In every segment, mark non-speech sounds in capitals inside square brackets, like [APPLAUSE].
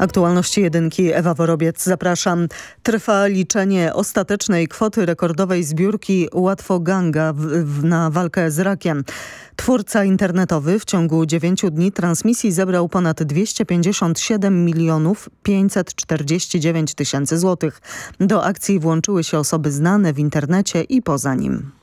Aktualności jedynki Ewa Worobiec, zapraszam. Trwa liczenie ostatecznej kwoty rekordowej zbiórki Łatwo Ganga w, w, na walkę z rakiem. Twórca internetowy w ciągu 9 dni transmisji zebrał ponad 257 milionów 549 tysięcy złotych. Do akcji włączyły się osoby znane w internecie i poza nim.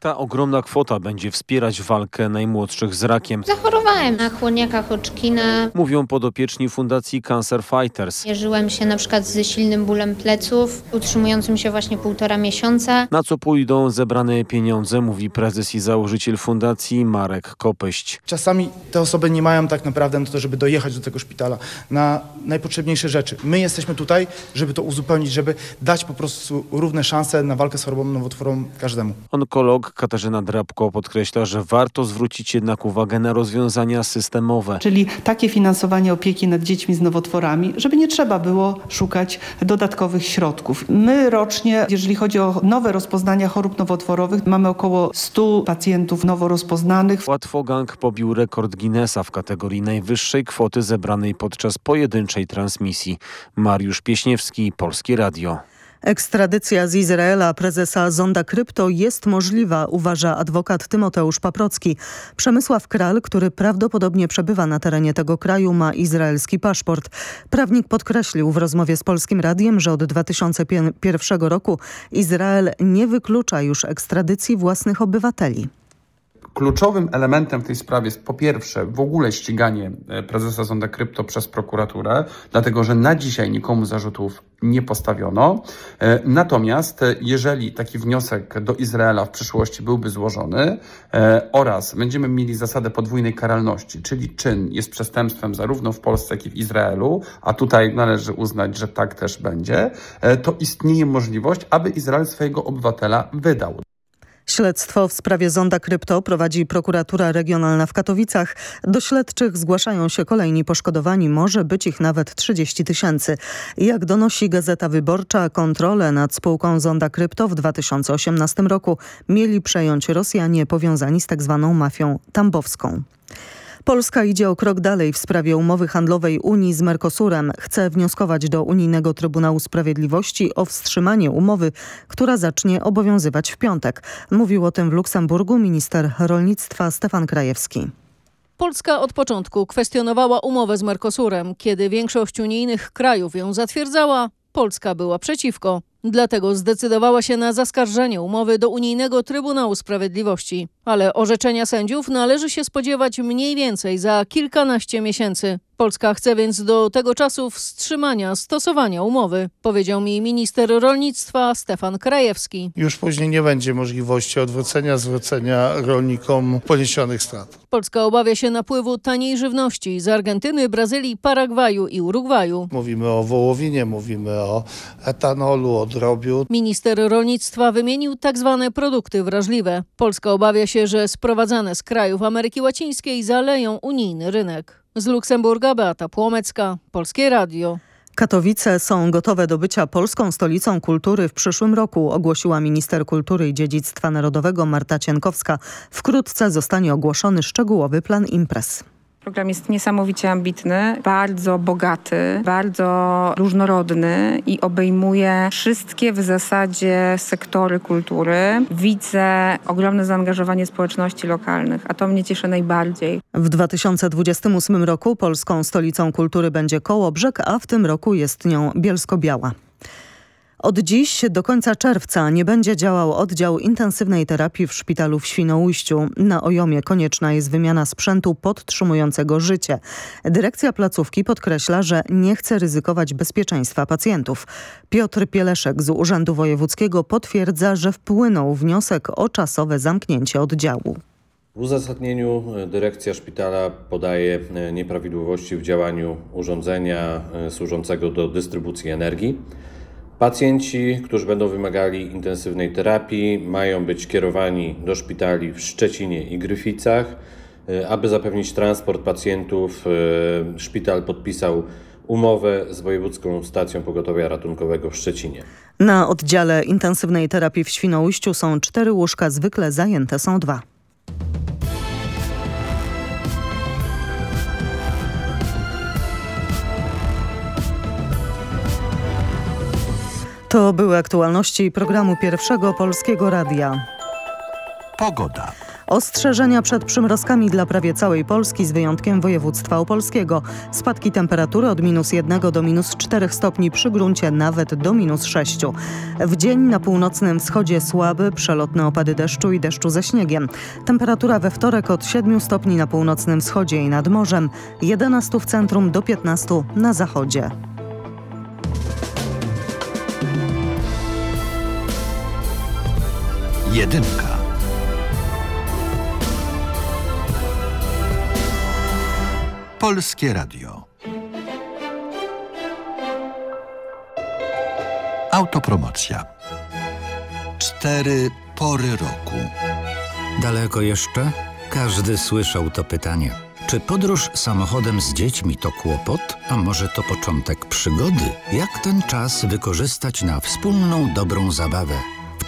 Ta ogromna kwota będzie wspierać walkę najmłodszych z rakiem. Zachorowałem na chłoniaka Hodgkina. Mówią podopieczni Fundacji Cancer Fighters. Mierzyłem się na przykład ze silnym bólem pleców, utrzymującym się właśnie półtora miesiąca. Na co pójdą zebrane pieniądze, mówi prezes i założyciel fundacji Marek Kopyść. Czasami te osoby nie mają tak naprawdę na to, żeby dojechać do tego szpitala, na najpotrzebniejsze rzeczy. My jesteśmy tutaj, żeby to uzupełnić, żeby dać po prostu równe szanse na walkę z chorobą nowotworową każdemu. Onkolog Katarzyna Drabko podkreśla, że warto zwrócić jednak uwagę na rozwiązania systemowe. Czyli takie finansowanie opieki nad dziećmi z nowotworami, żeby nie trzeba było szukać dodatkowych środków. My rocznie, jeżeli chodzi o nowe rozpoznania chorób nowotworowych, mamy około 100 pacjentów nowo rozpoznanych. Łatwogang pobił rekord Guinnessa w kategorii najwyższej kwoty zebranej podczas pojedynczej transmisji. Mariusz Pieśniewski, Polskie Radio. Ekstradycja z Izraela prezesa Zonda Krypto jest możliwa, uważa adwokat Tymoteusz Paprocki. Przemysław Kral, który prawdopodobnie przebywa na terenie tego kraju, ma izraelski paszport. Prawnik podkreślił w rozmowie z Polskim Radiem, że od 2001 roku Izrael nie wyklucza już ekstradycji własnych obywateli. Kluczowym elementem w tej sprawie jest po pierwsze w ogóle ściganie prezesa Zonda Krypto przez prokuraturę, dlatego że na dzisiaj nikomu zarzutów nie postawiono. Natomiast jeżeli taki wniosek do Izraela w przyszłości byłby złożony oraz będziemy mieli zasadę podwójnej karalności, czyli czyn jest przestępstwem zarówno w Polsce, jak i w Izraelu, a tutaj należy uznać, że tak też będzie, to istnieje możliwość, aby Izrael swojego obywatela wydał. Śledztwo w sprawie Zonda Krypto prowadzi prokuratura regionalna w Katowicach. Do śledczych zgłaszają się kolejni poszkodowani, może być ich nawet 30 tysięcy. Jak donosi Gazeta Wyborcza, kontrolę nad spółką Zonda Krypto w 2018 roku mieli przejąć Rosjanie powiązani z tzw. Tak mafią tambowską. Polska idzie o krok dalej w sprawie umowy handlowej Unii z Mercosurem. Chce wnioskować do Unijnego Trybunału Sprawiedliwości o wstrzymanie umowy, która zacznie obowiązywać w piątek. Mówił o tym w Luksemburgu minister rolnictwa Stefan Krajewski. Polska od początku kwestionowała umowę z Mercosurem. Kiedy większość unijnych krajów ją zatwierdzała, Polska była przeciwko. Dlatego zdecydowała się na zaskarżenie umowy do Unijnego Trybunału Sprawiedliwości. Ale orzeczenia sędziów należy się spodziewać mniej więcej za kilkanaście miesięcy. Polska chce więc do tego czasu wstrzymania stosowania umowy, powiedział mi minister rolnictwa Stefan Krajewski. Już później nie będzie możliwości odwrócenia, zwrócenia rolnikom poniesionych strat. Polska obawia się napływu taniej żywności z Argentyny, Brazylii, Paragwaju i Urugwaju. Mówimy o wołowinie, mówimy o etanolu, o drobiu. Minister rolnictwa wymienił tak zwane produkty wrażliwe. Polska obawia się, że sprowadzane z krajów Ameryki Łacińskiej zaleją unijny rynek. Z Luksemburga Beata Płomecka, Polskie Radio. Katowice są gotowe do bycia polską stolicą kultury w przyszłym roku, ogłosiła minister kultury i dziedzictwa narodowego Marta Cienkowska. Wkrótce zostanie ogłoszony szczegółowy plan imprez. Program jest niesamowicie ambitny, bardzo bogaty, bardzo różnorodny i obejmuje wszystkie w zasadzie sektory kultury. Widzę ogromne zaangażowanie społeczności lokalnych, a to mnie cieszy najbardziej. W 2028 roku polską stolicą kultury będzie Kołobrzeg, a w tym roku jest nią Bielsko-Biała. Od dziś do końca czerwca nie będzie działał oddział intensywnej terapii w szpitalu w Świnoujściu. Na Ojomie konieczna jest wymiana sprzętu podtrzymującego życie. Dyrekcja placówki podkreśla, że nie chce ryzykować bezpieczeństwa pacjentów. Piotr Pieleszek z Urzędu Wojewódzkiego potwierdza, że wpłynął wniosek o czasowe zamknięcie oddziału. W uzasadnieniu dyrekcja szpitala podaje nieprawidłowości w działaniu urządzenia służącego do dystrybucji energii. Pacjenci, którzy będą wymagali intensywnej terapii, mają być kierowani do szpitali w Szczecinie i Gryficach. Aby zapewnić transport pacjentów, szpital podpisał umowę z Wojewódzką Stacją Pogotowia Ratunkowego w Szczecinie. Na oddziale intensywnej terapii w Świnoujściu są cztery łóżka, zwykle zajęte są dwa. To były aktualności programu Pierwszego Polskiego Radia. Pogoda. Ostrzeżenia przed przymrozkami dla prawie całej Polski z wyjątkiem województwa opolskiego. Spadki temperatury od minus 1 do minus 4 stopni przy gruncie nawet do minus 6. W dzień na północnym wschodzie słaby, przelotne opady deszczu i deszczu ze śniegiem. Temperatura we wtorek od 7 stopni na północnym wschodzie i nad morzem, 11 w centrum do 15 na zachodzie. Jedynka. Polskie Radio. Autopromocja. Cztery pory roku. Daleko jeszcze? Każdy słyszał to pytanie. Czy podróż samochodem z dziećmi to kłopot, a może to początek przygody? Jak ten czas wykorzystać na wspólną, dobrą zabawę?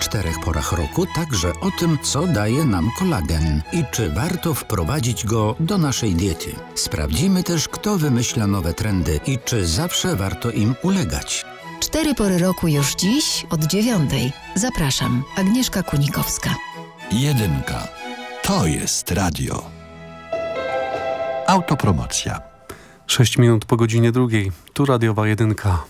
W czterech porach roku także o tym, co daje nam kolagen i czy warto wprowadzić go do naszej diety. Sprawdzimy też, kto wymyśla nowe trendy i czy zawsze warto im ulegać. Cztery pory roku już dziś od dziewiątej. Zapraszam, Agnieszka Kunikowska. Jedynka. To jest radio. Autopromocja. 6 minut po godzinie drugiej. Tu radiowa jedynka.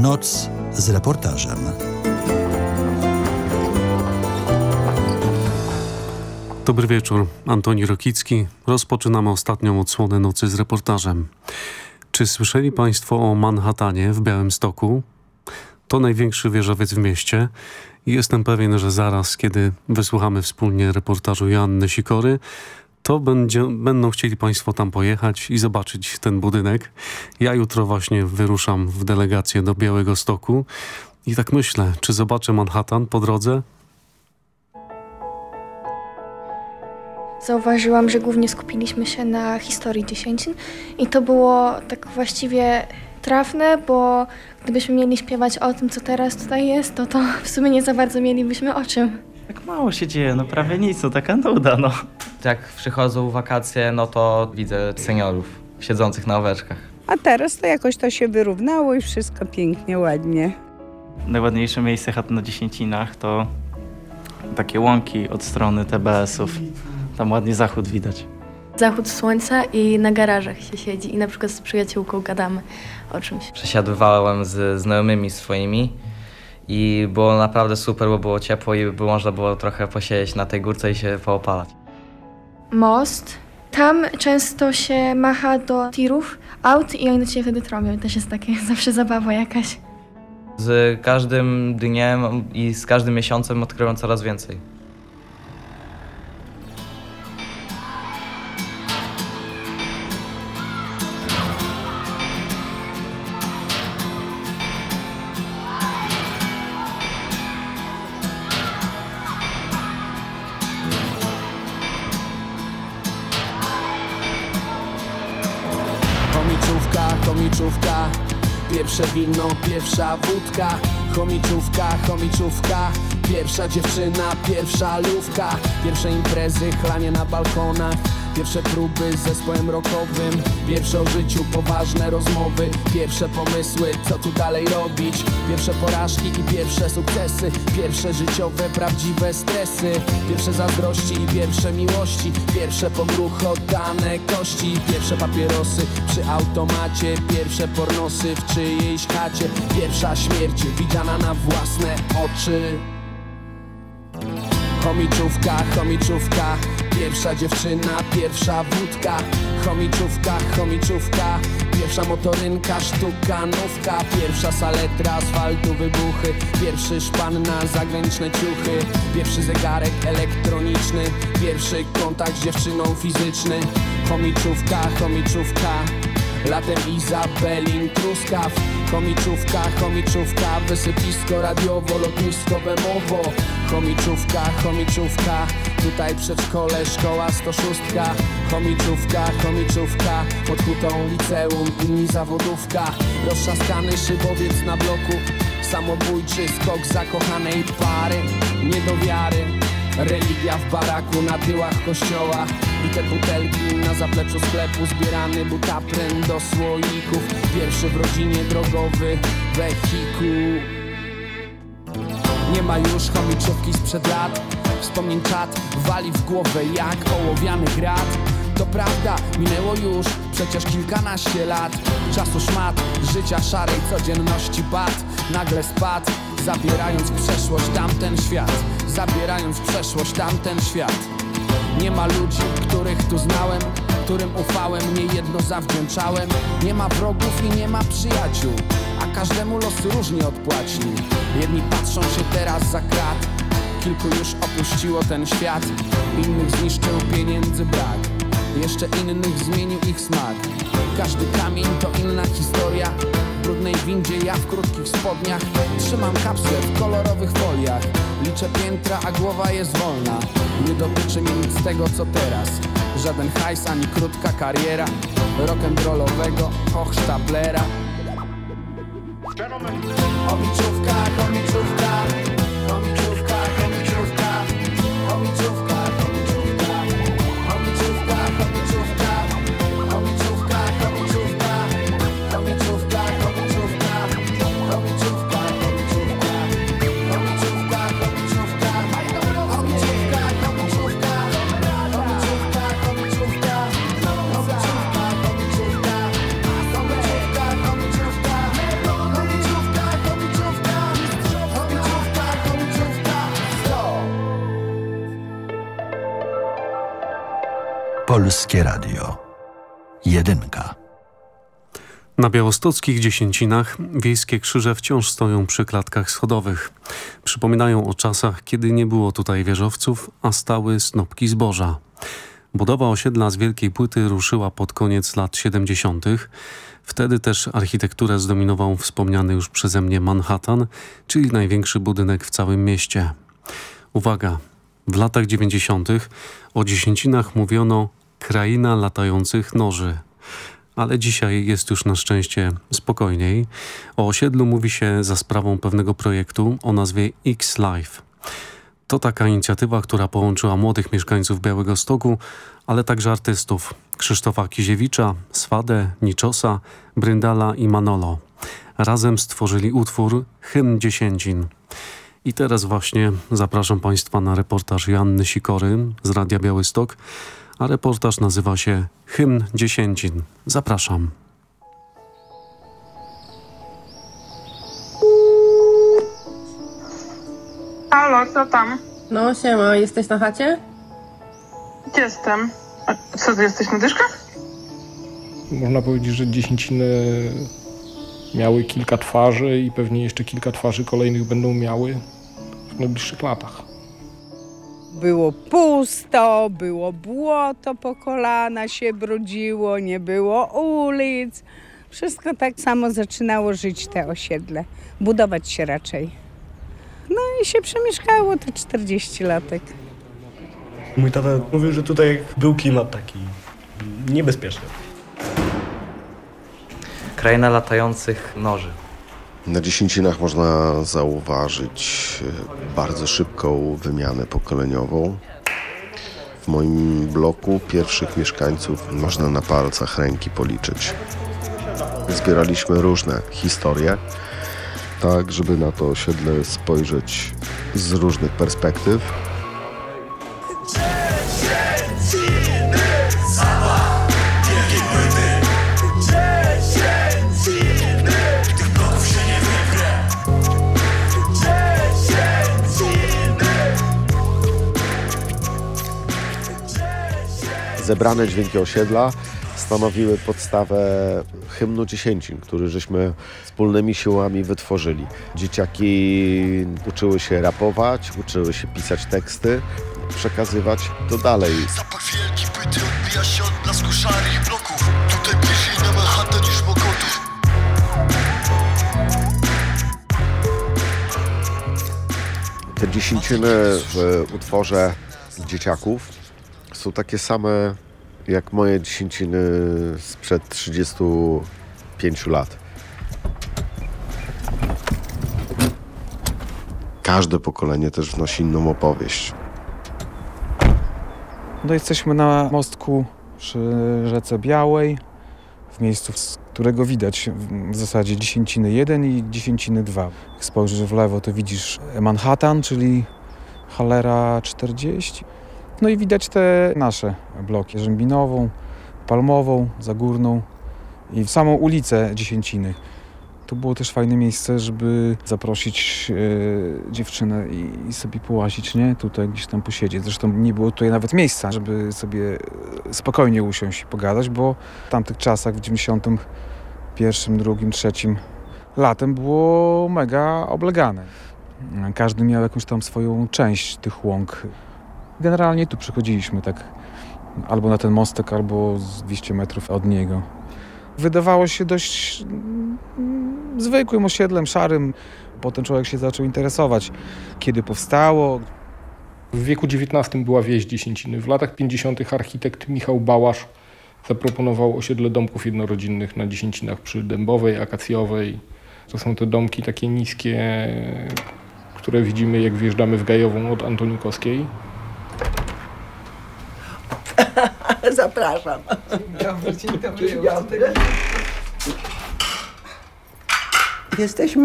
Noc z reportażem. Dobry wieczór. Antoni Rokicki. Rozpoczynamy ostatnią odsłonę Nocy z reportażem. Czy słyszeli Państwo o Manhattanie w Białymstoku? To największy wieżowiec w mieście jestem pewien, że zaraz, kiedy wysłuchamy wspólnie reportażu Joanny Sikory, to będzie, będą chcieli Państwo tam pojechać i zobaczyć ten budynek. Ja jutro właśnie wyruszam w delegację do Białego Stoku i tak myślę, czy zobaczę Manhattan po drodze? Zauważyłam, że głównie skupiliśmy się na historii dziesięcin i to było tak właściwie trafne, bo gdybyśmy mieli śpiewać o tym, co teraz tutaj jest, to to w sumie nie za bardzo mielibyśmy o czym. Tak mało się dzieje, no prawie nic, no taka nuda, no. Jak przychodzą wakacje, no to widzę seniorów siedzących na ławeczkach. A teraz to jakoś to się wyrównało i wszystko pięknie, ładnie. Najładniejsze miejsce chat na Dziesięcinach to takie łąki od strony TBS-ów. Tam ładnie zachód widać. Zachód słońca i na garażach się siedzi i na przykład z przyjaciółką gadamy o czymś. Przesiadywałem z znajomymi swoimi i było naprawdę super, bo było ciepło i by można było trochę posiedzieć na tej górce i się poopalać. Most. Tam często się macha do tirów aut i oni do ciebie wtedy trąbią. Też jest takie [LAUGHS] zawsze zabawa jakaś. Z każdym dniem i z każdym miesiącem odkrywam coraz więcej. Wódka Chomiczówka, chomiczówka. Pierwsza dziewczyna, pierwsza lówka. Pierwsze imprezy, chlanie na balkonach Pierwsze próby z zespołem rockowym. Pierwsze o życiu, poważne rozmowy. Pierwsze pomysły, co tu dalej robić. Pierwsze porażki i pierwsze sukcesy. Pierwsze życiowe, prawdziwe stresy. Pierwsze zazdrości i pierwsze miłości. Pierwsze pogruchy, oddane kości. Pierwsze papierosy przy automacie. Pierwsze pornosy w czyjejś chacie. Pierwsza śmierć widziana na własne oczy Chomiczówka, chomiczówka. Pierwsza dziewczyna, pierwsza wódka. Chomiczówka, chomiczówka. Pierwsza motorynka, sztuka, nówka Pierwsza saletra, asfaltu, wybuchy. Pierwszy szpan na zagraniczne ciuchy. Pierwszy zegarek elektroniczny. Pierwszy kontakt z dziewczyną fizyczny. Chomiczówka, chomiczówka. Latem Izabelin, Truskaw Chomiczówka, chomiczówka Wysypisko radiowo, lotnisko Bemowo Chomiczówka, chomiczówka Tutaj przedszkole, szkoła 106 Chomiczówka, chomiczówka Pod hutą liceum, inni zawodówka. Roztrzaskany szybowiec na bloku Samobójczy skok zakochanej pary. Nie do wiary Religia w baraku na tyłach kościoła. I te butelki na zapleczu sklepu Zbierany butapren do słoików. Pierwszy w rodzinie drogowy wehikuł Nie ma już chomiczówki sprzed lat. Wspomnień czat wali w głowę jak ołowiany grat. To prawda, minęło już przecież kilkanaście lat. Czasu szmat, życia szarej codzienności pad Nagle spadł, zabierając w przeszłość tamten świat Zabierając przeszłość tamten świat. Nie ma ludzi, których tu znałem Którym ufałem, niejedno zawdzięczałem. Nie ma wrogów i nie ma przyjaciół A każdemu los różnie odpłacił Jedni patrzą się teraz za krat Kilku już opuściło ten świat. Innych zniszczył pieniędzy brak Jeszcze innych zmienił ich smak. Każdy kamień to inna historia. W brudnej windzie, ja w krótkich spodniach Trzymam kapsle w kolorowych foliach. Liczę piętra, a głowa jest wolna. Nie dotyczy mnie nic z tego co teraz. Żaden hajs, ani krótka kariera. Rock'n'rollowego hochsztaplera. Komiczówka Komiczówka, Polskie Radio. Jedynka. Na białostockich dziesięcinach wiejskie krzyże wciąż stoją przy klatkach schodowych. Przypominają o czasach, kiedy nie było tutaj wieżowców, a stały snopki zboża. Budowa osiedla z wielkiej płyty ruszyła pod koniec lat 70. Wtedy też architekturę zdominował wspomniany już przeze mnie Manhattan, czyli największy budynek w całym mieście. Uwaga, w latach 90. o dziesięcinach mówiono kraina latających noży. Ale dzisiaj jest już na szczęście spokojniej. O osiedlu mówi się za sprawą pewnego projektu o nazwie X-Life. To taka inicjatywa, która połączyła młodych mieszkańców Białego Stoku, ale także artystów Krzysztofa Kiziewicza, Swadę, Niczosa, Bryndala i Manolo. Razem stworzyli utwór Hymn Dziesięcin. I teraz właśnie zapraszam Państwa na reportaż Joanny Sikory z Radia Białystok, a reportaż nazywa się Hymn Dziesięcin. Zapraszam. Halo, co tam? No siema, jesteś na chacie? Jestem. A co, ty jesteś na dyszkach? Można powiedzieć, że dziesięciny miały kilka twarzy i pewnie jeszcze kilka twarzy kolejnych będą miały w najbliższych latach. Było pusto, było błoto po kolana się brudziło, nie było ulic. Wszystko tak samo zaczynało żyć te osiedle, budować się raczej. No i się przemieszkało te 40 latek. Mój tata mówił, że tutaj był klimat taki niebezpieczny. Kraina latających noży. Na dziesięcinach można zauważyć e, bardzo szybką wymianę pokoleniową. W moim bloku pierwszych mieszkańców można na palcach ręki policzyć. Zbieraliśmy różne historie, tak żeby na to osiedle spojrzeć z różnych perspektyw. Zebrane dźwięki osiedla stanowiły podstawę hymnu dziesięcin, który żeśmy wspólnymi siłami wytworzyli. Dzieciaki uczyły się rapować, uczyły się pisać teksty, przekazywać to dalej. Zapach wielki płyty odbija się od blasku szarych bloków Tutaj bliżej na Manhattan niż Mokotów Te dziesięciny w utworze dzieciaków są takie same jak moje dziesięciny sprzed 35 lat. Każde pokolenie też wnosi inną opowieść. No jesteśmy na mostku przy rzece Białej, w miejscu, z którego widać w zasadzie dziesięciny 1 i dziesięciny 2. Jak spojrzysz w lewo, to widzisz Manhattan, czyli Halera 40. No i widać te nasze bloki, Rzębinową, Palmową, Zagórną i w samą ulicę Dziesięciny. To było też fajne miejsce, żeby zaprosić e, dziewczynę i, i, sobie połazić, nie? Tutaj gdzieś tam posiedzieć. Zresztą nie było tutaj nawet miejsca, żeby sobie spokojnie usiąść i pogadać, bo w tamtych czasach, w 91, drugim, trzecim latem było mega oblegane. Każdy miał jakąś tam swoją część tych łąk. Generalnie tu przychodziliśmy tak albo na ten mostek, albo z 200 metrów od niego. Wydawało się dość mm, zwykłym osiedlem, szarym. Potem człowiek się zaczął interesować, kiedy powstało. W wieku XIX była wieś Dziesięciny. W latach 50. architekt Michał Bałasz zaproponował osiedle domków jednorodzinnych na Dziesięcinach przy Dębowej, Akacjowej. To są te domki takie niskie, które widzimy jak wjeżdżamy w Gajową od Antonikowskiej. [LAUGHS] Zapraszam. Dzień dobry, dzień dobry. Dzień dobry. Jesteśmy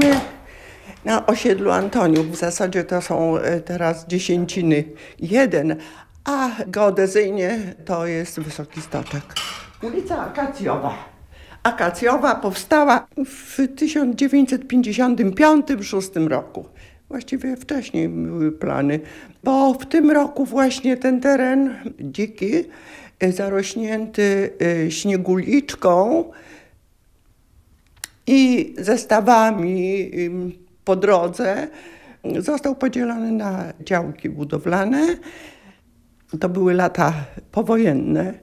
na osiedlu Antoniów. W zasadzie to są e, teraz dziesięciny jeden, a geodezyjnie to jest Wysoki Stoczek. Ulica Akacjowa. Akacjowa powstała w 1955-1956 roku. Właściwie wcześniej były plany, bo w tym roku właśnie ten teren dziki, e, zarośnięty e, śnieguliczką i zestawami po drodze, został podzielony na działki budowlane. To były lata powojenne.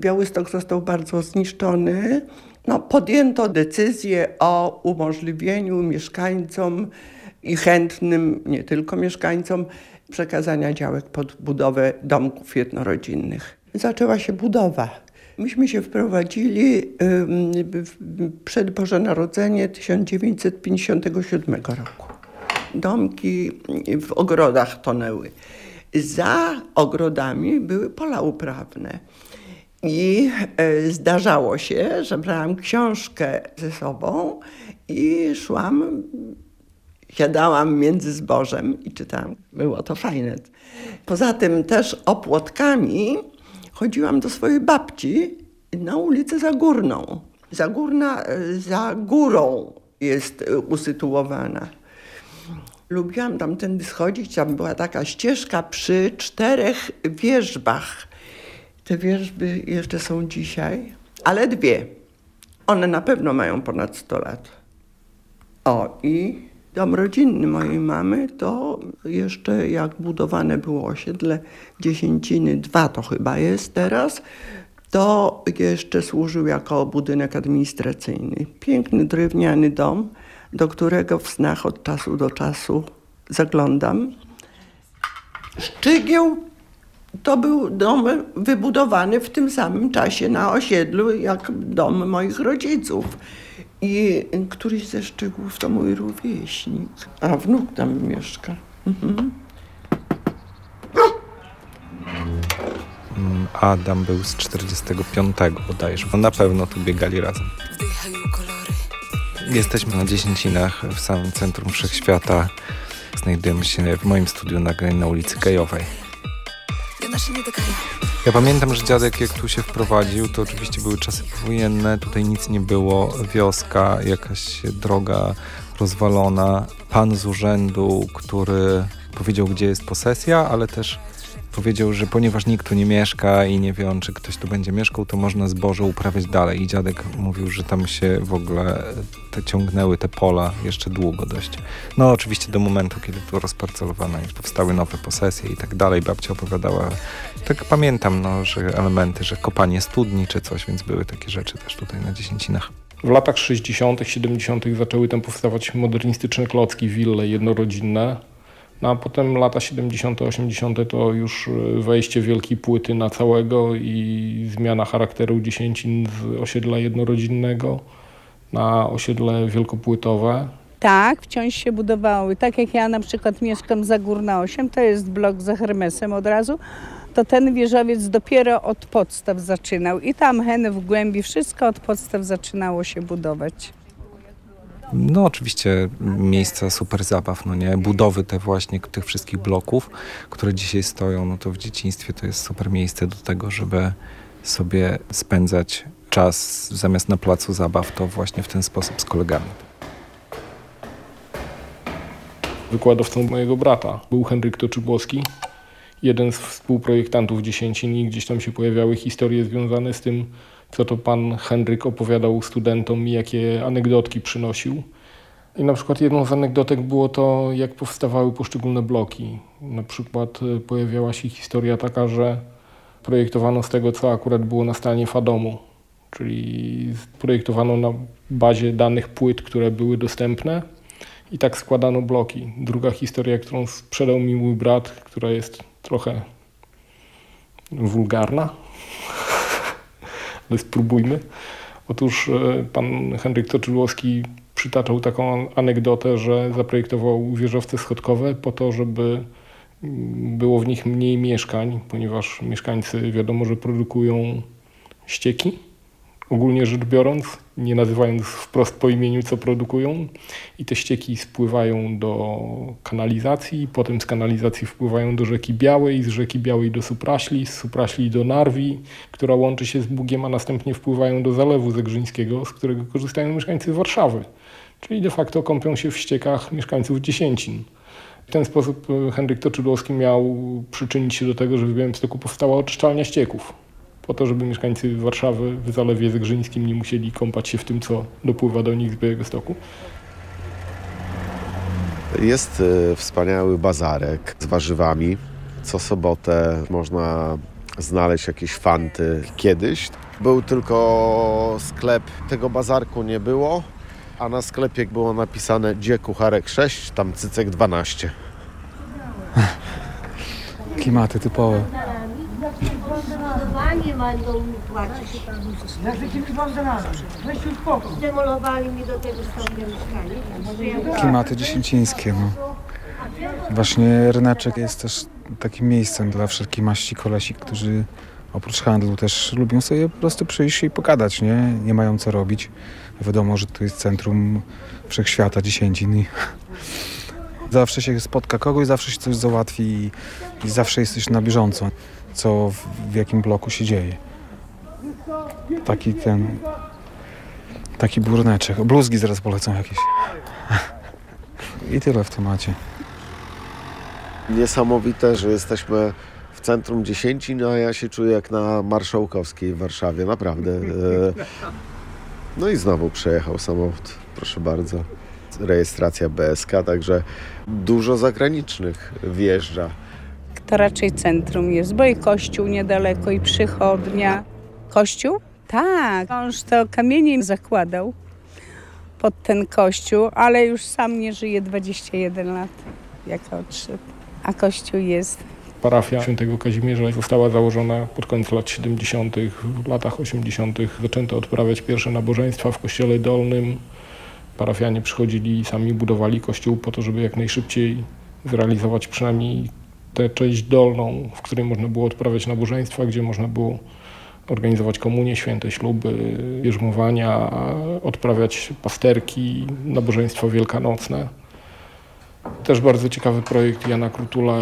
Białystok został bardzo zniszczony. No, podjęto decyzję o umożliwieniu mieszkańcom i chętnym, nie tylko mieszkańcom, przekazania działek pod budowę domków jednorodzinnych. Zaczęła się budowa. Myśmy się wprowadzili przed Boże Narodzenie 1957 roku. Domki w ogrodach tonęły. Za ogrodami były pola uprawne. I e, zdarzało się, że brałam książkę ze sobą i szłam siadałam między zbożem i czytałam. Było to fajne. Poza tym też opłotkami chodziłam do swojej babci na ulicę Zagórną. Zagórna e, za górą jest e, usytuowana. Lubiłam tamtędy schodzić, tam była taka ścieżka przy czterech wierzbach. Te wierzby jeszcze są dzisiaj, ale dwie. One na pewno mają ponad 100 lat. O, i dom rodzinny mojej mamy, to jeszcze jak budowane było osiedle Dziesięciny, dwa to chyba jest teraz, to jeszcze służył jako budynek administracyjny. Piękny drewniany dom, do którego w snach od czasu do czasu zaglądam. Szczygieł to był dom wybudowany w tym samym czasie na osiedlu jak dom moich rodziców. I któryś ze szczegółów to mój rówieśnik, a wnuk tam mieszka. Mhm. Mm, Adam był z 45 bodajże, bo na pewno tu biegali razem. Jesteśmy na Dziesięcinach w samym centrum Wszechświata. Znajdujemy się w moim studiu nagrań na ulicy Gajowej. Ja pamiętam, że dziadek jak tu się wprowadził, to oczywiście były czasy powojenne, tutaj nic nie było, wioska, jakaś droga rozwalona, pan z urzędu, który powiedział, gdzie jest posesja, ale też powiedział, że ponieważ nikt tu nie mieszka i nie wie on, czy ktoś tu będzie mieszkał, to można zboże uprawiać dalej. I dziadek mówił, że tam się w ogóle te ciągnęły te pola jeszcze długo dość. No oczywiście do momentu, kiedy to rozparcelowane i powstały nowe posesje i tak dalej. Babcia opowiadała, tak pamiętam, no, że elementy, że kopanie studni czy coś, więc były takie rzeczy też tutaj na Dziesięcinach. W latach 60., 70. zaczęły tam powstawać modernistyczne klocki, wille jednorodzinne No a potem lata 70., 80. to już e, wejście wielkiej płyty na całego i zmiana charakteru dziesięcin z osiedla jednorodzinnego na osiedle wielkopłytowe. Tak, wciąż się budowały. Tak jak ja na przykład mieszkam za Górna 8, to jest blok za Hermesem od razu, to ten wieżowiec dopiero od podstaw zaczynał. I tam hen w głębi, wszystko od podstaw zaczynało się budować. No oczywiście miejsca super zabaw, no nie? Budowy te właśnie tych wszystkich bloków, które dzisiaj stoją, no to w dzieciństwie to jest super miejsce do tego, żeby sobie spędzać czas zamiast na placu zabaw, to właśnie w ten sposób z kolegami. Wykładowcą mojego brata był Henryk Toczybowski, jeden z współprojektantów Dziesięcin i gdzieś tam się pojawiały historie związane z tym, co to pan Henryk opowiadał studentom i jakie anegdotki przynosił. I na przykład jedną z anegdotek było to, jak powstawały poszczególne bloki. Na przykład e, pojawiała się historia taka, że projektowano z tego, co akurat było na stanie Fadomu, czyli projektowano na bazie danych płyt, które były dostępne i tak składano bloki. Druga historia, którą sprzedał mi mój brat, która jest trochę wulgarna, ale spróbujmy. Otóż e, pan Henryk Toczylowski przytaczał taką anegdotę, że zaprojektował wieżowce schodkowe po to, żeby mm, było w nich mniej mieszkań, ponieważ mieszkańcy wiadomo, że produkują ścieki ogólnie rzecz biorąc, nie nazywając wprost po imieniu, co produkują. I te ścieki spływają do kanalizacji, potem z kanalizacji wpływają do rzeki Białej, z rzeki Białej do Supraśli, z Supraśli do Narwi, która łączy się z Bugiem, a następnie wpływają do Zalewu Zegrzyńskiego, z którego korzystają mieszkańcy Warszawy. Czyli de facto kąpią się w ściekach mieszkańców Dziesięcin. W ten sposób Henryk Toczydłowski miał przyczynić się do tego, że w Białymstoku powstała oczyszczalnia ścieków po to, żeby mieszkańcy Warszawy w Zalewie Zegrzyńskim nie musieli kąpać się w tym, co dopływa do nich z Białego Stoku. Jest y, wspaniały bazarek z warzywami. Co sobotę można znaleźć jakieś fanty. Kiedyś był tylko sklep, tego bazarku nie było, a na sklepie było napisane Dzie Kucharek 6, tam Cycek 12. [LAUGHS] Klimaty typowe. Zdemolowanie będą mi płacić. Jakie mi wam znalazłem? Weź już spokój. Zdemolowali mi do tego stopnia mieszkanie. Klimaty dziesięcińskie, no. Właśnie ryneczek jest też takim miejscem dla wszelkiej maści kolesi, którzy oprócz handlu też lubią sobie po prostu przyjść i pogadać, nie? Nie mają co robić. Wiadomo, że to jest centrum wszechświata dziesięcin i [LAUGHS] zawsze się spotka kogoś, zawsze się coś załatwi i, i zawsze jesteś na bieżąco co w, w jakim bloku się dzieje. Taki ten... Taki burneczek. Bluzgi zaraz polecą jakieś. [LAUGHS] I tyle w temacie. Niesamowite, że jesteśmy w centrum Dziesięcin, a ja się czuję jak na Marszałkowskiej w Warszawie, naprawdę. E, no i znowu przejechał samochód, proszę bardzo. Rejestracja BSK, także dużo zagranicznych wjeżdża to raczej centrum jest, bo i kościół niedaleko, i przychodnia. Kościół? Tak, mąż to kamieniem zakładał pod ten kościół, ale już sam nie żyje 21 lat, jak odszedł. A kościół jest. Parafia świętego Kazimierza została założona pod koniec lat 70., w latach 80. zaczęto odprawiać pierwsze nabożeństwa w kościele dolnym. Parafianie przychodzili i sami budowali kościół po to, żeby jak najszybciej zrealizować przynajmniej tę część dolną, w której można było odprawiać nabożeństwa, gdzie można było organizować komunie święte, śluby, bierzmowania, odprawiać pasterki, nabożeństwa wielkanocne. Też bardzo ciekawy projekt Jana Krutula,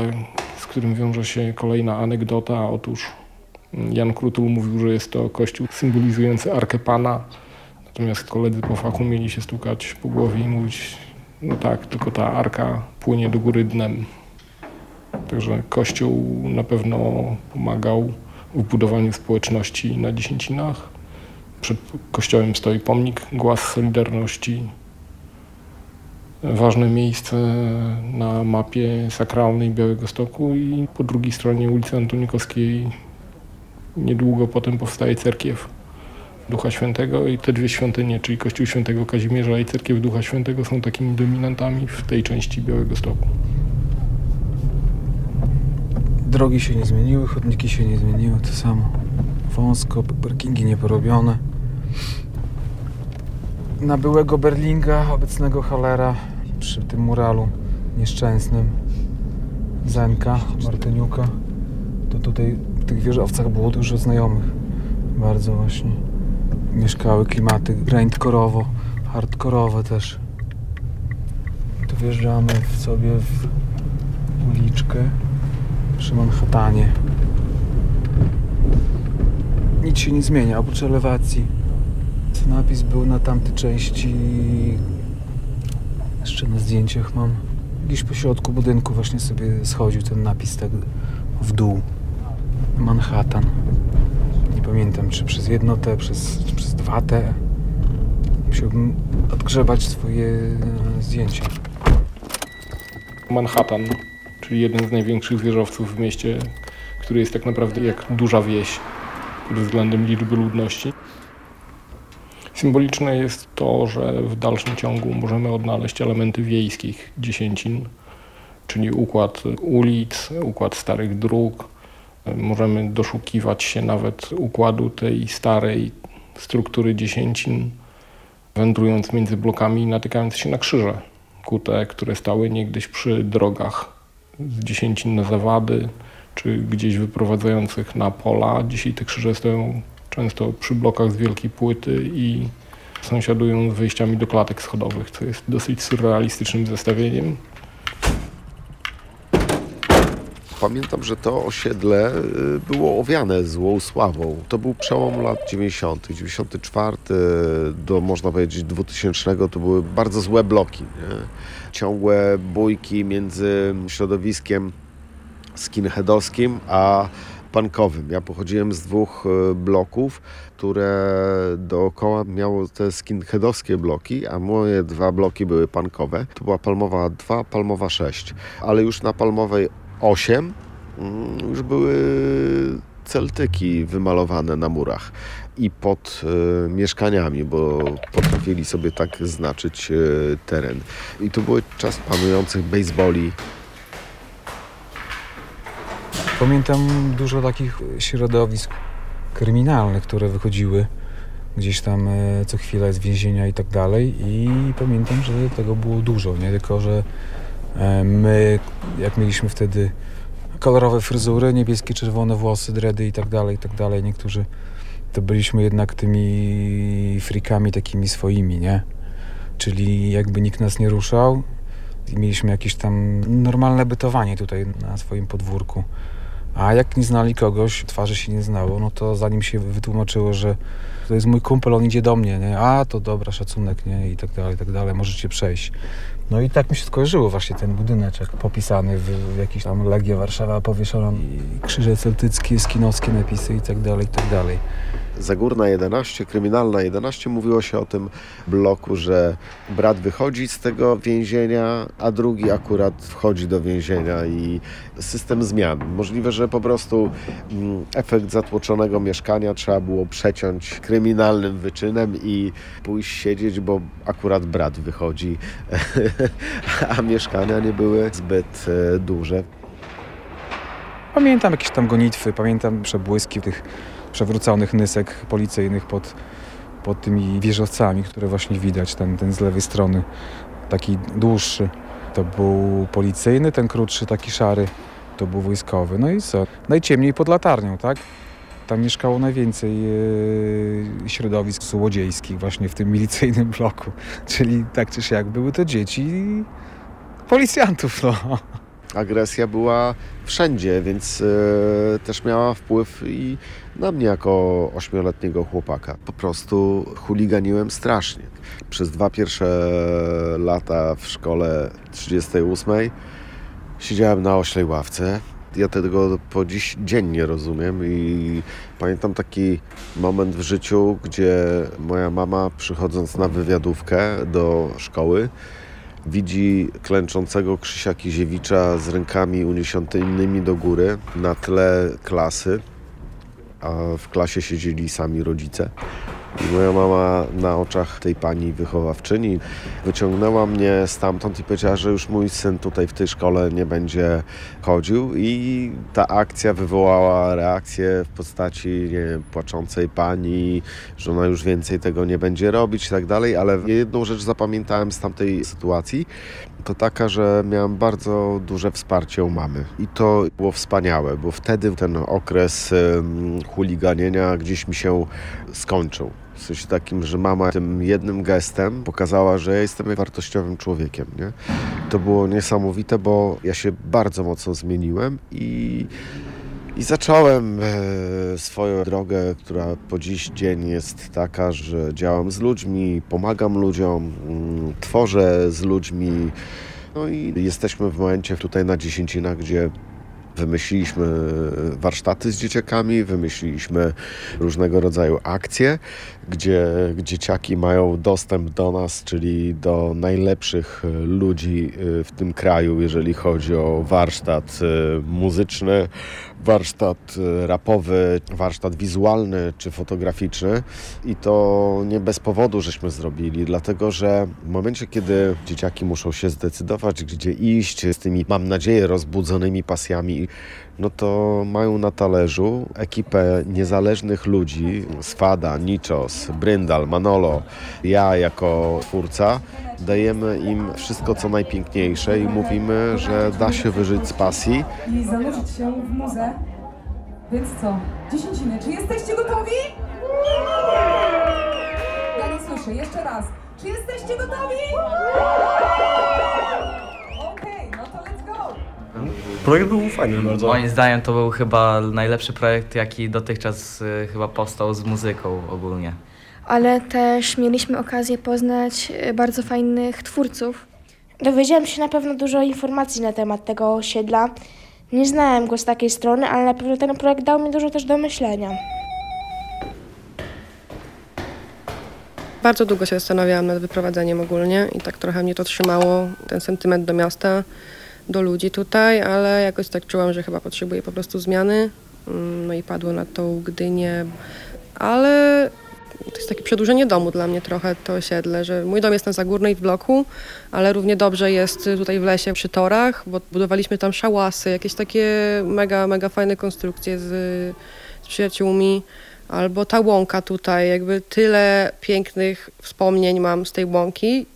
z którym wiąże się kolejna anegdota. Otóż Jan Krutul mówił, że jest to kościół symbolizujący Arkę Pana, natomiast koledzy po fachu mieli się stukać po głowie i mówić, no tak, tylko ta arka płynie do góry dnem. Także Kościół na pewno pomagał w budowaniu społeczności na Dziesięcinach. Przed kościołem stoi pomnik Głaz Solidarności. Ważne miejsce na mapie sakralnej Białego Stoku i po drugiej stronie ulicy Antonikowskiej niedługo potem powstaje cerkiew Ducha Świętego i te dwie świątynie, czyli Kościół Świętego Kazimierza i cerkiew Ducha Świętego są takimi dominantami w tej części Białego Stoku. Drogi się nie zmieniły, chodniki się nie zmieniły, to samo. Wąsko, parkingi nieporobione. Na byłego Berlinga, obecnego Halera, przy tym muralu nieszczęsnym Zenka, Martyniuka, to tutaj w tych wieżowcach było dużo znajomych. Bardzo właśnie mieszkały klimaty grindkorowo, hardkorowe też. Tu wjeżdżamy w sobie w uliczkę przy Manhattanie. Nic się nie zmienia oprócz elewacji. Napis był na tamtej części. Jeszcze na zdjęciach mam. Gdzieś po środku budynku właśnie sobie schodził ten napis tak w dół. Manhattan. Nie pamiętam, czy przez jedno T, przez, przez dwa T. Musiałbym odgrzebać swoje zdjęcia. Manhattan, czyli jeden z największych wieżowców w mieście, który jest tak naprawdę jak duża wieś pod względem liczby ludności. Symboliczne jest to, że w dalszym ciągu możemy odnaleźć elementy wiejskich dziesięcin, czyli układ ulic, układ starych dróg. Możemy doszukiwać się nawet układu tej starej struktury dziesięcin, wędrując między blokami i natykając się na krzyże kute, które stały niegdyś przy drogach z dziesięcin na zawady, czy gdzieś wyprowadzających na pola. Dzisiaj te krzyże stoją często przy blokach z wielkiej płyty i sąsiadują z wyjściami do klatek schodowych, co jest dosyć surrealistycznym zestawieniem. Pamiętam, że to osiedle y, było owiane złą sławą. To był przełom lat 90., 94 do można powiedzieć 2000 to były bardzo złe bloki. Nie? Ciągłe bójki między środowiskiem skinheadowskim a punkowym. Ja pochodziłem z dwóch y, bloków, które dookoła miało te skinheadowskie bloki, a moje dwa bloki były punkowe. To była Palmowa 2, Palmowa 6, ale już na Palmowej 8 mm, już były celtyki wymalowane na murach i pod y, mieszkaniami, bo potrafili sobie tak znaczyć y, teren. I to był czas panujących baseballi. Pamiętam dużo takich środowisk kryminalnych, które wychodziły gdzieś tam e, co chwilę z więzienia i tak dalej i pamiętam, że tego było dużo, nie tylko, że e, my, jak mieliśmy wtedy kolorowe fryzury, niebieskie, czerwone włosy, dredy i tak dalej, i tak dalej, niektórzy to byliśmy jednak tymi frikami takimi swoimi, nie? Czyli jakby nikt nas nie ruszał i mieliśmy jakieś tam normalne bytowanie tutaj na swoim podwórku. A jak nie znali kogoś, twarzy się nie znało, no to zanim się wytłumaczyło, że to jest mój kumpel, on idzie do mnie, nie? A, to dobra, szacunek, nie? I tak dalej, i tak dalej, możecie przejść. No i tak mi się skojarzyło właśnie ten budyneczek popisany w, w jakiś tam Legia Warszawa powieszono krzyże celtyckie, skinowskie napisy i tak dalej, i tak dalej. Zagórna 11, Kryminalna 11 mówiło się o tym bloku, że brat wychodzi z tego więzienia, a drugi akurat wchodzi do więzienia i system zmian. Możliwe, że po prostu mm, efekt zatłoczonego mieszkania trzeba było przeciąć kryminalnym wyczynem i pójść siedzieć, bo akurat brat wychodzi, [LAUGHS] a mieszkania nie były zbyt e, duże. Pamiętam jakieś tam gonitwy, pamiętam przebłyski tych przewróconych nysek policyjnych pod, pod tymi wieżowcami, które właśnie widać, ten, ten z lewej strony, taki dłuższy. To był policyjny, ten krótszy, taki szary, to był wojskowy. No i co? Najciemniej pod latarnią, tak? Tam mieszkało najwięcej yy, środowisk złodziejskich właśnie w tym milicyjnym bloku. [LAUGHS] Czyli tak czy siak były to dzieci policjantów, no agresja była wszędzie, więc e, też miała wpływ i na mnie jako ośmioletniego chłopaka. Po prostu chuliganiłem strasznie. Przez dwa pierwsze lata w szkole 38 siedziałem na oślej ławce. Ja tego po dziś dzień nie rozumiem i pamiętam taki moment w życiu, gdzie moja mama przychodząc na wywiadówkę do szkoły widzi klęczącego Krzysia Kiziewicza z rękami uniesionymi do góry na tle klasy, a w klasie siedzieli sami rodzice. I moja mama na oczach tej pani wychowawczyni wyciągnęła mnie stamtąd i powiedziała, że już mój syn tutaj w tej szkole nie będzie chodził. I ta akcja wywołała reakcję w postaci wiem, płaczącej pani, że ona już więcej tego nie będzie robić i tak dalej, ale jedną rzecz zapamiętałem z tamtej sytuacji, to taka, że miałem bardzo duże wsparcie u mamy. I to było wspaniałe, bo wtedy ten okres chuliganienia gdzieś mi się skończył. W sensie takim, że mama tym jednym gestem pokazała, że ja jestem wartościowym człowiekiem. Nie? To było niesamowite, bo ja się bardzo mocno zmieniłem i, i zacząłem e, swoją drogę, która po dziś dzień jest taka, że działam z ludźmi, pomagam ludziom, mm, tworzę z ludźmi. No i jesteśmy w momencie tutaj na dziesięcinach, gdzie Wymyśliliśmy warsztaty z dzieciakami, wymyśliliśmy różnego rodzaju akcje, gdzie dzieciaki mają dostęp do nas, czyli do najlepszych ludzi y, w tym kraju, jeżeli chodzi o warsztat y, muzyczny, warsztat rapowy, warsztat wizualny czy fotograficzny. I to nie bez powodu żeśmy zrobili, dlatego że w momencie, kiedy dzieciaki muszą się zdecydować, gdzie iść z tymi, mam nadzieję, rozbudzonymi pasjami, no to mają na talerzu ekipę niezależnych ludzi, Swada, Niczos, Bryndal, Manolo, ja jako twórca, dajemy im wszystko co najpiękniejsze i mówimy, że da się wyżyć z pasji. i zanurzyć się w muzę. Więc co? Dziesięciny, czy jesteście gotowi? Ja nie słyszę, jeszcze raz. Czy jesteście gotowi? Projekt był fajny bardzo. Moim zdaniem to był chyba najlepszy projekt, jaki dotychczas y, chyba powstał z muzyką ogólnie. Ale też mieliśmy okazję poznać y, bardzo fajnych twórców. Dowiedziałam się na pewno dużo informacji na temat tego osiedla. Nie znałem go z takiej strony, ale na pewno ten projekt dał mi dużo też do myślenia. Bardzo długo się zastanawiałam nad wyprowadzeniem ogólnie i tak trochę mnie to trzymało, ten sentyment do miasta, do ludzi tutaj, ale jakoś tak czułam, że chyba potrzebuję po prostu zmiany. Mm, No i padło na tą Gdynię, ale to jest takie przedłużenie domu dla mnie trochę to osiedle, że mój dom jest na Zagórnej w bloku, ale równie dobrze jest tutaj w lesie przy torach, bo budowaliśmy tam szałasy, jakieś takie mega, mega fajne konstrukcje z, z przyjaciółmi. Albo ta łąka tutaj, jakby tyle pięknych wspomnień mam z tej łąki,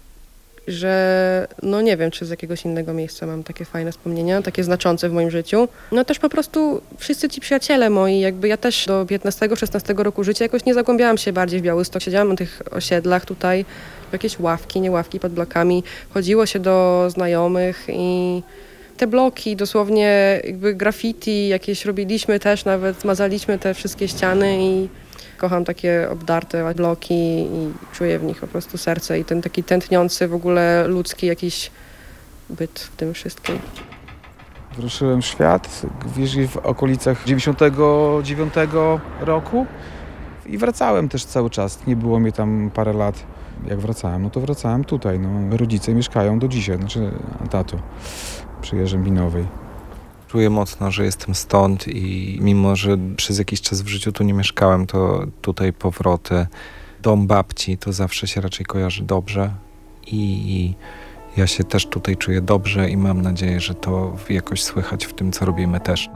że no nie wiem, czy z jakiegoś innego miejsca mam takie fajne wspomnienia, takie znaczące w moim życiu. No też po prostu wszyscy ci przyjaciele moi, jakby ja też do 15-16 roku życia jakoś nie zagłębiałam się bardziej w Białystok. Siedziałam na tych osiedlach tutaj, jakieś ławki, nie ławki pod blokami. Chodziło się do znajomych i te bloki, dosłownie jakby graffiti jakieś robiliśmy też, nawet mazaliśmy te wszystkie ściany i kocham takie obdarte bloki i czuję w nich po prostu serce i ten taki tętniący w ogóle ludzki jakiś byt w tym wszystkim. Wyruszyłem w świat, w okolicach 99 roku i wracałem też cały czas. Nie było mnie tam parę lat. Jak wracałem, no to wracałem tutaj. No. Rodzice mieszkają do dzisiaj, znaczy tato przy Jerzębinowej. Czuję mocno, że jestem stąd i mimo, że przez jakiś czas w życiu tu nie mieszkałem, to tutaj powroty, dom babci to zawsze się raczej kojarzy dobrze i ja się też tutaj czuję dobrze i mam nadzieję, że to jakoś słychać w tym, co robimy też.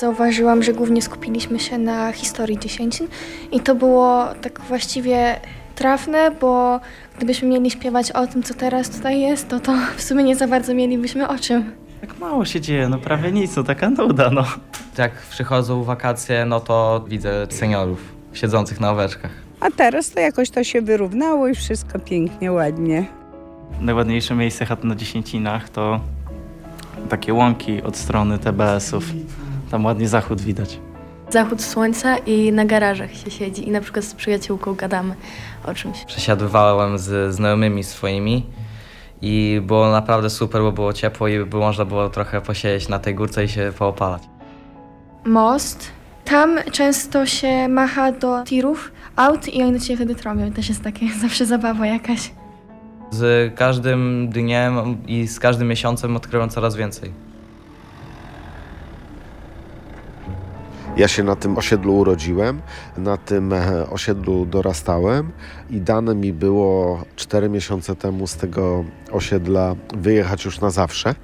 Zauważyłam, że głównie skupiliśmy się na historii dziesięcin i to było tak właściwie trafne, bo gdybyśmy mieli śpiewać o tym, co teraz tutaj jest, to to w sumie nie za bardzo mielibyśmy o czym. Tak mało się dzieje, no prawie nic, no taka nuda, no. Jak przychodzą wakacje, no to widzę seniorów siedzących na ławeczkach. A teraz to jakoś to się wyrównało i wszystko pięknie, ładnie. Najładniejsze miejsce chat na dziesięcinach to takie łąki od strony TBS-ów. Tam ładnie zachód widać. Zachód słońca i na garażach się siedzi i na przykład z przyjaciółką gadamy o czymś. Przesiadywałem z znajomymi swoimi i było naprawdę super, bo było ciepło i było, można było trochę posiedzieć na tej górce i się poopalać. Most. Tam często się macha do tirów aut i oni cię wtedy trąbią. Też jest takie [LAUGHS] zawsze zabawa jakaś. Z każdym dniem i z każdym miesiącem odkrywam coraz więcej. Ja się na tym osiedlu urodziłem, na tym e, osiedlu dorastałem i dane mi było 4 miesiące temu z tego osiedla wyjechać już na zawsze.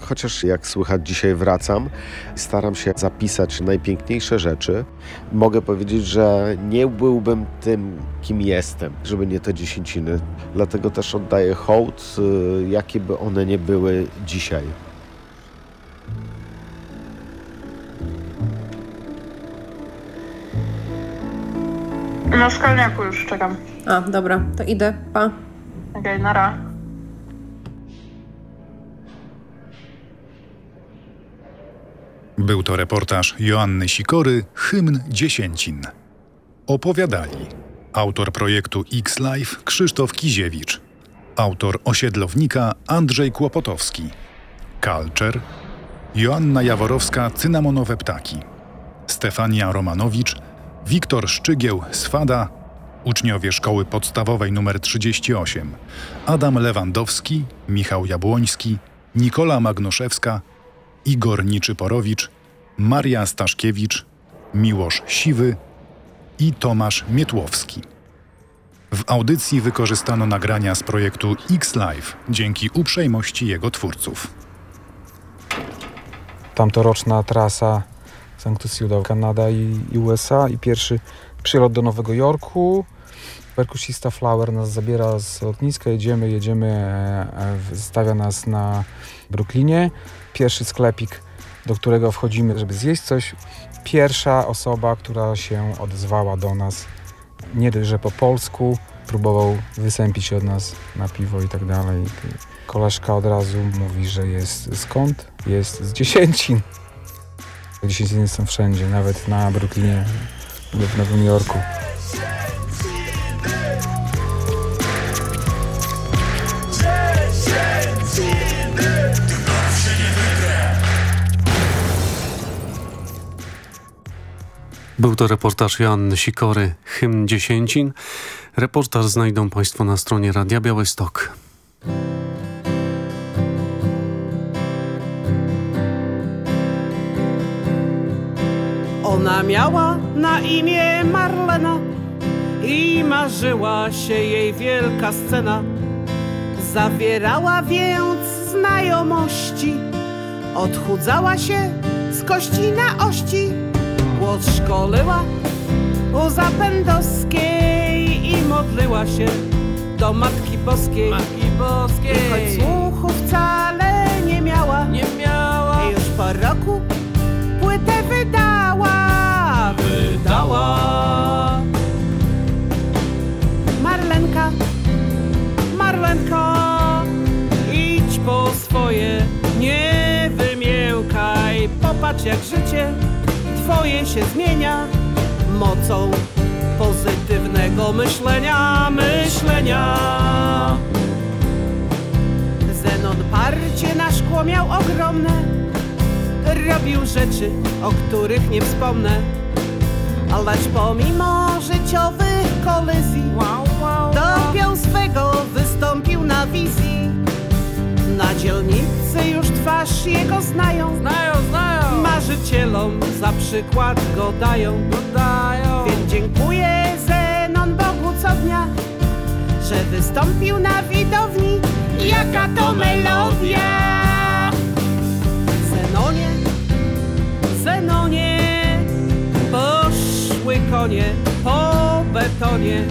Chociaż jak słychać, dzisiaj wracam, staram się zapisać najpiękniejsze rzeczy. Mogę powiedzieć, że nie byłbym tym, kim jestem, żeby nie te dziesięciny. Dlatego też oddaję hołd, y, jakie by one nie były dzisiaj. Na szkolniaku już czekam. A, dobra, to idę. Pa. Okej, okay, nara. Był to reportaż Joanny Sikory, hymn Dziesięcin. Opowiadali autor projektu X-Life Krzysztof Kiziewicz, autor osiedlownika Andrzej Kłopotowski, Kalczer, Joanna Jaworowska Cynamonowe Ptaki, Stefania Romanowicz, Wiktor Szczygieł Swada, uczniowie szkoły podstawowej nr 38, Adam Lewandowski, Michał Jabłoński, Nikola Magnuszewska, Igor Niczyporowicz, Maria Staszkiewicz, Miłosz Siwy i Tomasz Mietłowski. W audycji wykorzystano nagrania z projektu X-Live dzięki uprzejmości jego twórców. Tamtoroczna trasa St. Lucie Kanada i, i USA i pierwszy przylot do Nowego Jorku. Perkusista Flower nas zabiera z lotniska, jedziemy, jedziemy, e, e, stawia nas na Brooklynie. Pierwszy sklepik, do którego wchodzimy, żeby zjeść coś. Pierwsza osoba, która się odezwała do nas, nie dość, że po polsku, próbował wysępić od nas na piwo i tak dalej. Koleżka od razu mówi, że jest skąd? Jest z dziesięcin. Dziesięciny są wszędzie, nawet na Brooklynie lub w Nowym Jorku. Był to reportaż Joanny Sikory, Hymn Dziesięcin. Reportaż znajdą Państwo na stronie Radia Białystok. Ona miała na imię Marlena i marzyła się jej wielka scena. Zawierała więc znajomości, odchudzała się z kości na ości głos szkoliła u Zapędowskiej i modliła się do Matki Boskiej. Matki Boskiej. I popatrz jak życie twoje się zmienia mocą pozytywnego myślenia, myślenia. Zenon parcie na szkło miał ogromne, robił rzeczy, o których nie wspomnę. Lecz pomimo życiowych kolizji, dopiął swego wystąpił na wizji. Na dzielnicy już twarz jego znają, znają, znają. Marzycielom za przykład go dają, go dają. Więc dziękuję Zenon Bogu co dnia, że wystąpił na widowni. Jaka to melodia! Zenonie, Zenonie, poszły konie po betonie.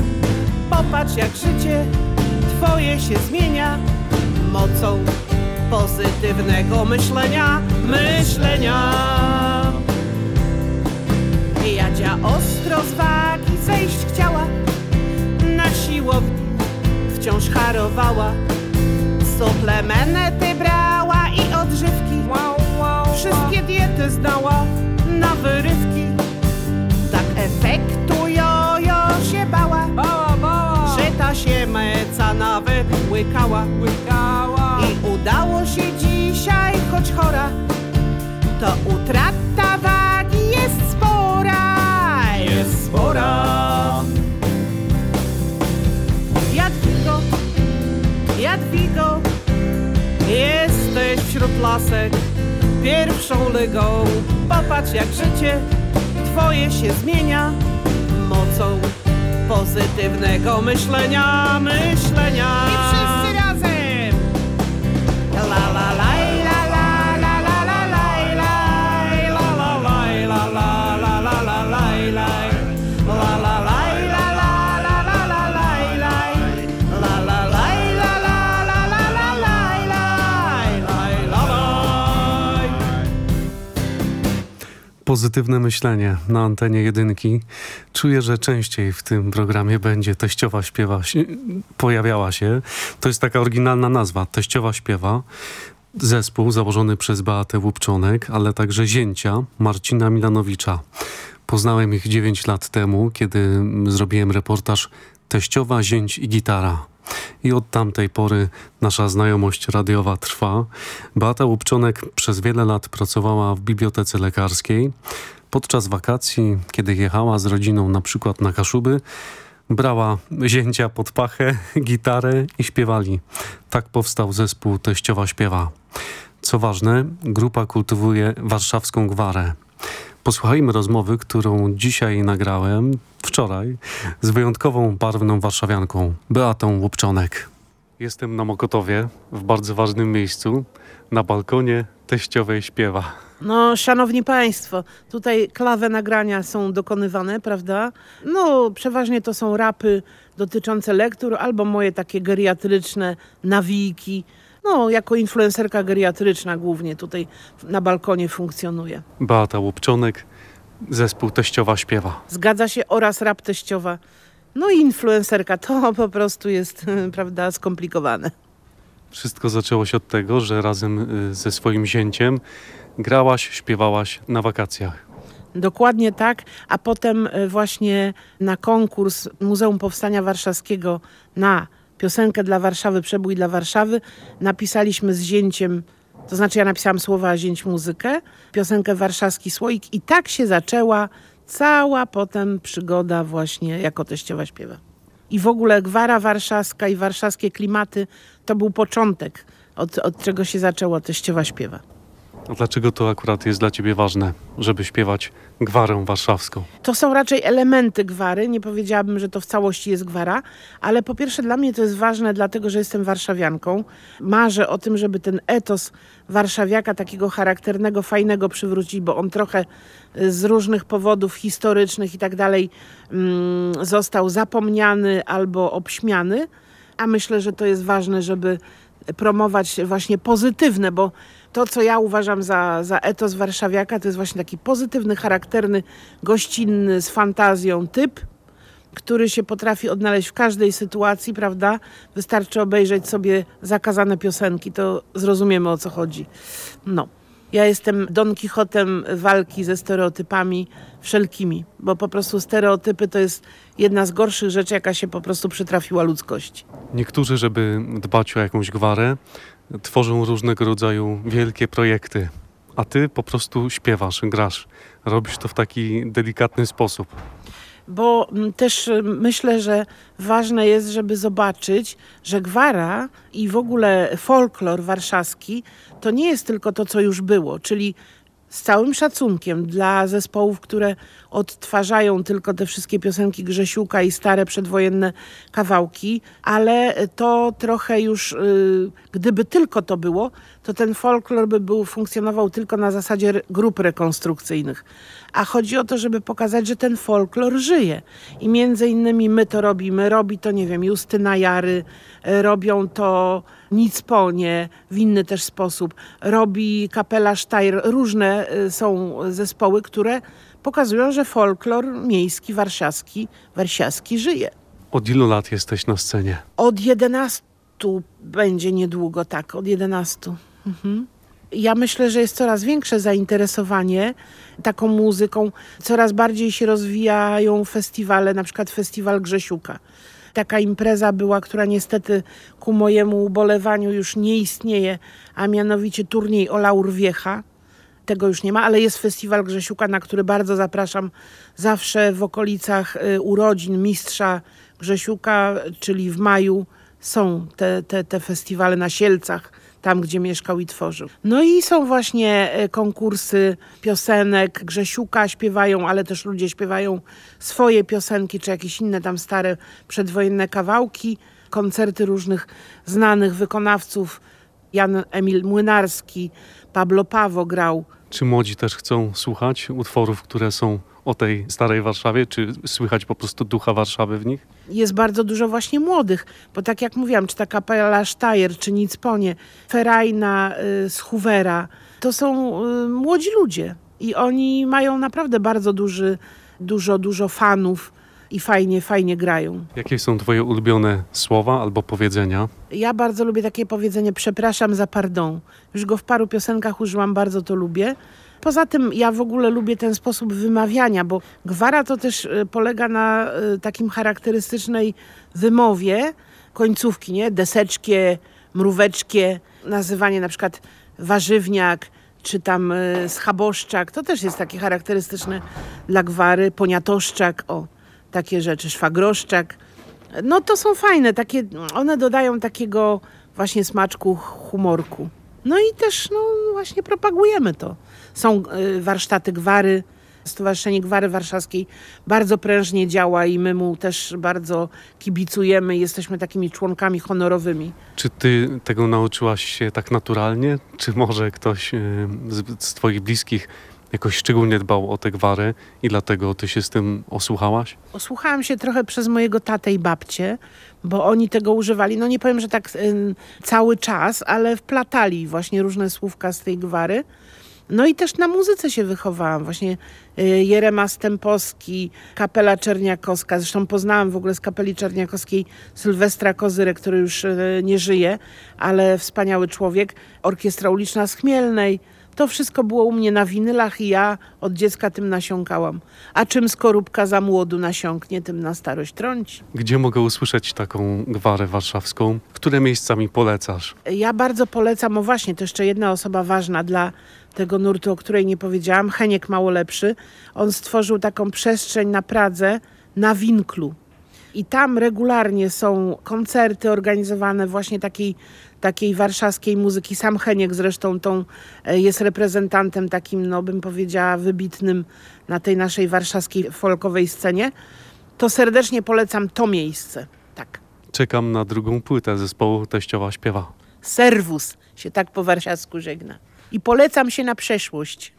Popatrz jak życie twoje się zmienia mocą pozytywnego myślenia, myślenia. Jadzia ostro z wagi zejść chciała, na siłowni wciąż harowała. Suplementy brała i odżywki, wszystkie diety znała na wyrywki. Się meca nawet łykała. łykała. I udało się dzisiaj, choć chora, to utrata wagi jest spora. Jest spora. Jadwigo, Jadwigo, jesteś wśród lasek pierwszą lygą. Popatrz jak życie twoje się zmienia mocą pozytywnego myślenia, myślenia. Pozytywne myślenie na antenie jedynki. Czuję, że częściej w tym programie będzie Teściowa śpiewa, pojawiała się. To jest taka oryginalna nazwa, Teściowa śpiewa. Zespół założony przez Beatę Łupczonek, ale także zięcia Marcina Milanowicza. Poznałem ich 9 lat temu, kiedy zrobiłem reportaż Teściowa, zięć i gitara. I od tamtej pory nasza znajomość radiowa trwa. Beata Łupczonek przez wiele lat pracowała w bibliotece lekarskiej. Podczas wakacji, kiedy jechała z rodziną na przykład na Kaszuby, brała zięcia pod pachę, [LAUGHS] gitarę i śpiewali. Tak powstał zespół Teściowa Śpiewa. Co ważne, grupa kultywuje warszawską gwarę. Posłuchajmy rozmowy, którą dzisiaj nagrałem, wczoraj, z wyjątkową, barwną warszawianką, Beatą Łupczonek. Jestem na Mokotowie, w bardzo ważnym miejscu, na balkonie teściowej śpiewa. No, szanowni państwo, tutaj klawe nagrania są dokonywane, prawda? No, przeważnie to są rapy dotyczące lektur albo moje takie geriatryczne nawijki. No, jako influencerka geriatryczna głównie tutaj na balkonie funkcjonuje. Beata Łupczonek, zespół Teściowa śpiewa. Zgadza się oraz rap teściowa. No i influencerka, to [LAUGHS] po prostu jest, [LAUGHS] prawda, skomplikowane. Wszystko zaczęło się od tego, że razem y, ze swoim zięciem grałaś, śpiewałaś na wakacjach. Dokładnie tak, a potem y, właśnie na konkurs Muzeum Powstania Warszawskiego na piosenkę dla Warszawy, przebój dla Warszawy. Napisaliśmy z zięciem, to znaczy ja napisałam słowa, a zięć muzykę, piosenkę Warszawski Słoik i tak się zaczęła cała potem przygoda właśnie jako teściowa śpiewa. I w ogóle gwara warszawska i warszawskie klimaty to był początek, od, od czego się zaczęło teściowa śpiewa. Dlaczego to akurat jest dla ciebie ważne, żeby śpiewać gwarę warszawską? To są raczej elementy gwary. Nie powiedziałabym, że to w całości jest gwara, ale po pierwsze dla mnie to jest ważne, dlatego że jestem warszawianką. Marzę o tym, żeby ten etos warszawiaka takiego charakternego, fajnego przywrócić, bo on trochę z różnych powodów historycznych i tak dalej mm, został zapomniany albo obśmiany. A myślę, że to jest ważne, żeby promować właśnie pozytywne, bo to, co ja uważam za, za etos warszawiaka, to jest właśnie taki pozytywny, charakterny, gościnny, z fantazją typ, który się potrafi odnaleźć w każdej sytuacji, prawda? Wystarczy obejrzeć sobie zakazane piosenki, to zrozumiemy o co chodzi. No. Ja jestem Don Quixotem walki ze stereotypami wszelkimi, bo po prostu stereotypy to jest jedna z gorszych rzeczy, jaka się po prostu przytrafiła ludzkości. Niektórzy, żeby dbać o jakąś gwarę, tworzą różnego rodzaju wielkie projekty, a ty po prostu śpiewasz, grasz. Robisz to w taki delikatny sposób. Bo też myślę, że ważne jest, żeby zobaczyć, że gwara i w ogóle folklor warszawski to nie jest tylko to, co już było, czyli z całym szacunkiem dla zespołów, które odtwarzają tylko te wszystkie piosenki Grzesiuka i stare przedwojenne kawałki, ale to trochę już, y, gdyby tylko to było, to ten folklor by był, funkcjonował tylko na zasadzie grup rekonstrukcyjnych. A chodzi o to, żeby pokazać, że ten folklor żyje. I między innymi my to robimy. Robi to, nie wiem, Justyna Jary, y, robią to Nic po nie, w inny też sposób. Robi kapela Steyr. Różne y, są zespoły, które pokazują, że folklor miejski, warszawski, warszawski żyje. Od ilu lat jesteś na scenie? Od 11 będzie niedługo, tak, od 11. Mhm. Ja myślę, że jest coraz większe zainteresowanie taką muzyką. Coraz bardziej się rozwijają festiwale, na przykład festiwal Grzesiuka. Taka impreza była, która niestety ku mojemu ubolewaniu już nie istnieje, a mianowicie turniej o Laur Wiecha tego już nie ma, ale jest festiwal Grzesiuka, na który bardzo zapraszam. Zawsze w okolicach y, urodzin mistrza Grzesiuka, czyli w maju są te, te, te festiwale na Sielcach, tam gdzie mieszkał i tworzył. No i są właśnie e, konkursy piosenek, Grzesiuka śpiewają, ale też ludzie śpiewają swoje piosenki, czy jakieś inne tam stare przedwojenne kawałki, koncerty różnych znanych wykonawców. Jan Emil Młynarski, Pablo Pawo grał. Czy młodzi też chcą słuchać utworów, które są o tej starej Warszawie, czy słychać po prostu ducha Warszawy w nich? Jest bardzo dużo właśnie młodych, bo tak jak mówiłam, czy ta kapela Steyer, czy Nicponie, Ferajna y, z Hoovera, to są y, młodzi ludzie i oni mają naprawdę bardzo duży, dużo, dużo fanów i fajnie, fajnie grają. Jakie są twoje ulubione słowa albo powiedzenia? Ja bardzo lubię takie powiedzenie przepraszam za pardon. Już go w paru piosenkach użyłam, bardzo to lubię. Poza tym ja w ogóle lubię ten sposób wymawiania, bo gwara to też y, polega na y, takim charakterystycznej wymowie końcówki, nie? Deseczkie, mróweczkie, nazywanie na przykład warzywniak, czy tam y, schaboszczak. To też jest takie charakterystyczne dla gwary. Poniatoszczak, o, takie rzeczy, szwagroszczak. No to są fajne, takie, one dodają takiego właśnie smaczku, humorku. No i też no, właśnie propagujemy to. Są y, warsztaty gwary, Stowarzyszenie Gwary Warszawskiej bardzo prężnie działa i my mu też bardzo kibicujemy. Jesteśmy takimi członkami honorowymi. Czy ty tego nauczyłaś się tak naturalnie? Czy może ktoś e, z, z twoich bliskich jakoś szczególnie dbał o te gwary i dlatego ty się z tym osłuchałaś? Osłuchałam się trochę przez mojego tatę i babcię, bo oni tego używali. No nie powiem, że tak y, cały czas, ale wplatali właśnie różne słówka z tej gwary. No i też na muzyce się wychowałam. Właśnie y, Jerema Stępowski, Kapela Czerniakowska. Zresztą poznałam w ogóle z Kapeli Czerniakowskiej Sylwestra Kozyrę, który już y, nie żyje, ale wspaniały człowiek. Orkiestra Uliczna z Chmielnej. To wszystko było u mnie na winylach i ja od dziecka tym nasiąkałam. A czym skorupka za młodu nasiąknie, tym na starość trąci. Gdzie mogę usłyszeć taką gwarę warszawską? Które miejsca mi polecasz? Ja bardzo polecam, o właśnie, to jeszcze jedna osoba ważna dla tego nurtu, o której nie powiedziałam, Heniek Małolepszy. On stworzył taką przestrzeń na Pradze, na Winklu. I tam regularnie są koncerty organizowane właśnie takiej, takiej warszawskiej muzyki. Sam Heniek zresztą tą e, jest reprezentantem takim, no bym powiedziała, wybitnym na tej naszej warszawskiej folkowej scenie. To serdecznie polecam to miejsce. Tak. Czekam na drugą płytę zespołu Teściowa Śpiewa. Serwus się tak po warszawsku żegna. I polecam się na przeszłość.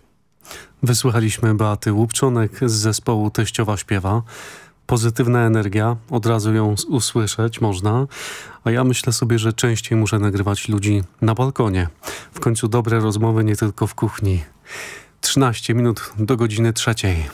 Wysłuchaliśmy Beaty Łupczonek z zespołu Teściowa Śpiewa. Pozytywna energia, od razu ją usłyszeć można, a ja myślę sobie, że częściej muszę nagrywać ludzi na balkonie. W końcu dobre rozmowy nie tylko w kuchni. 13 minut do godziny trzeciej.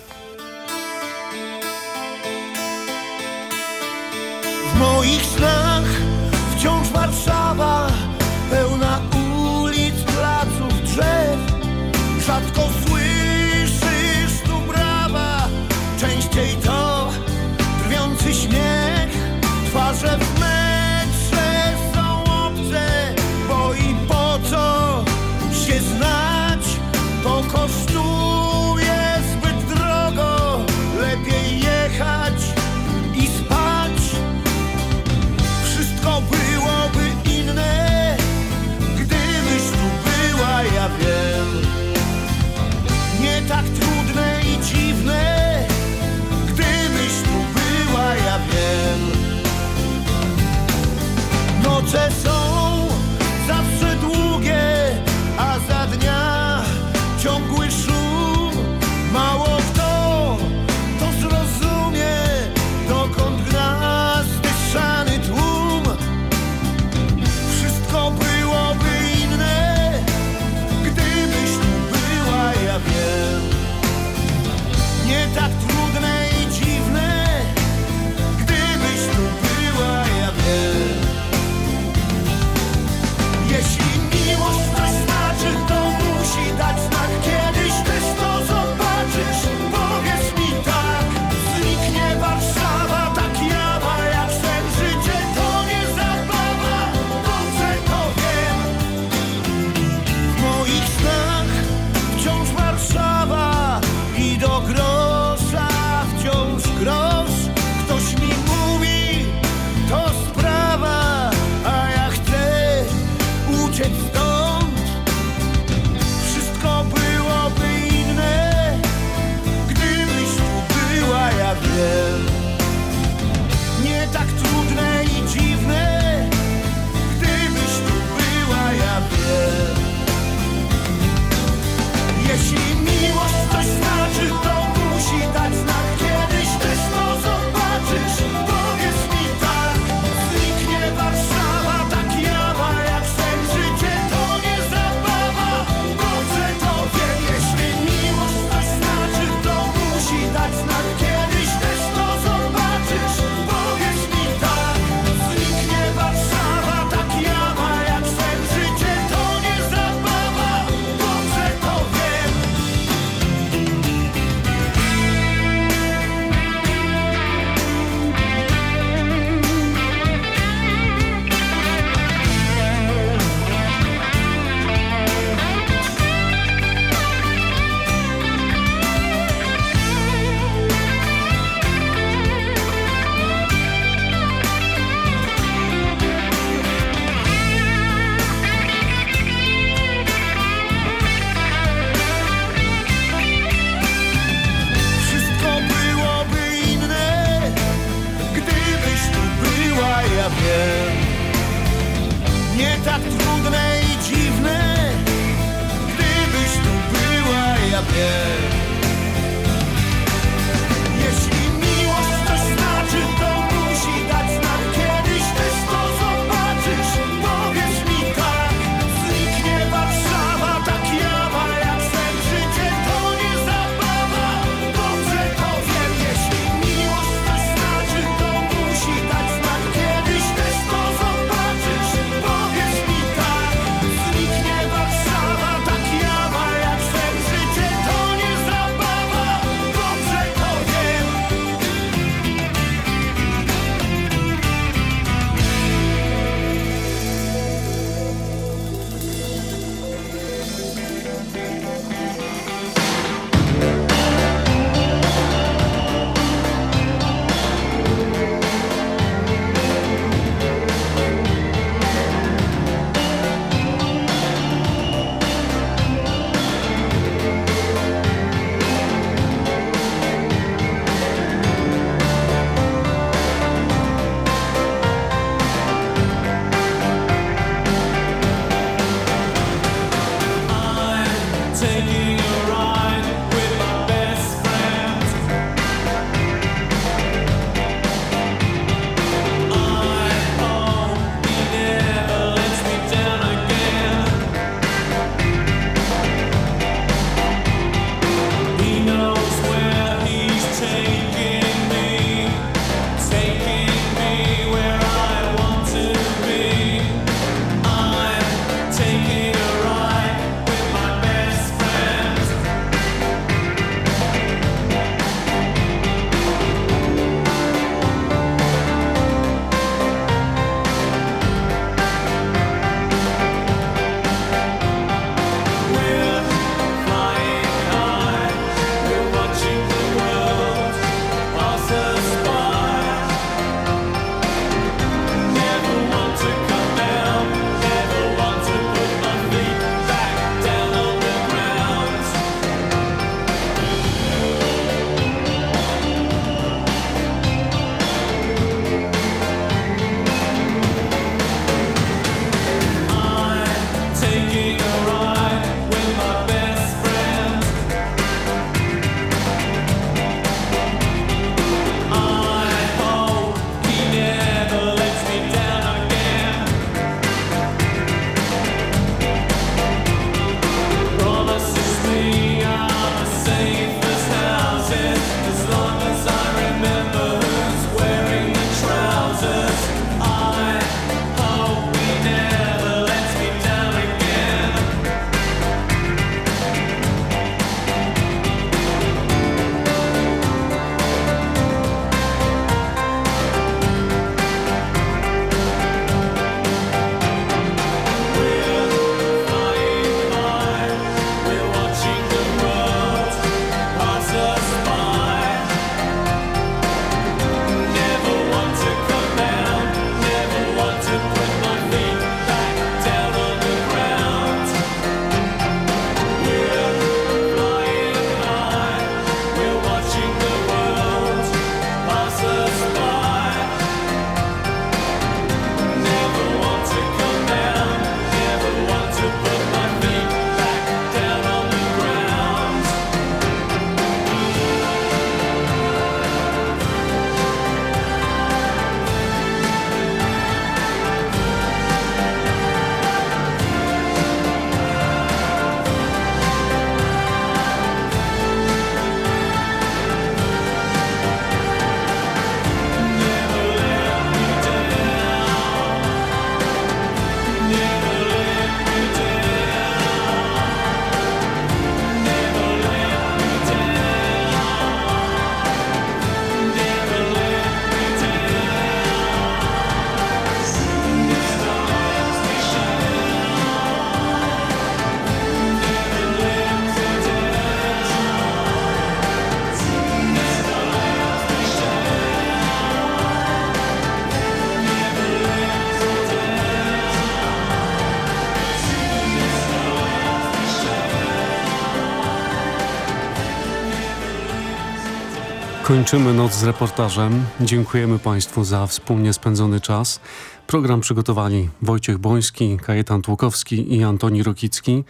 Kończymy noc z reportażem. Dziękujemy Państwu za wspólnie spędzony czas. Program przygotowali Wojciech Boński, Kajetan Tłukowski i Antoni Rokicki.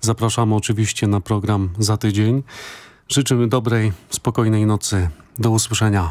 Zapraszamy oczywiście na program za tydzień. Życzymy dobrej, spokojnej nocy. Do usłyszenia.